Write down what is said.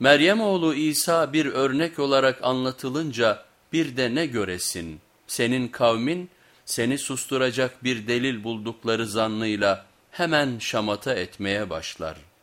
Meryem oğlu İsa bir örnek olarak anlatılınca bir de ne göresin? Senin kavmin seni susturacak bir delil buldukları zannıyla hemen şamata etmeye başlar.''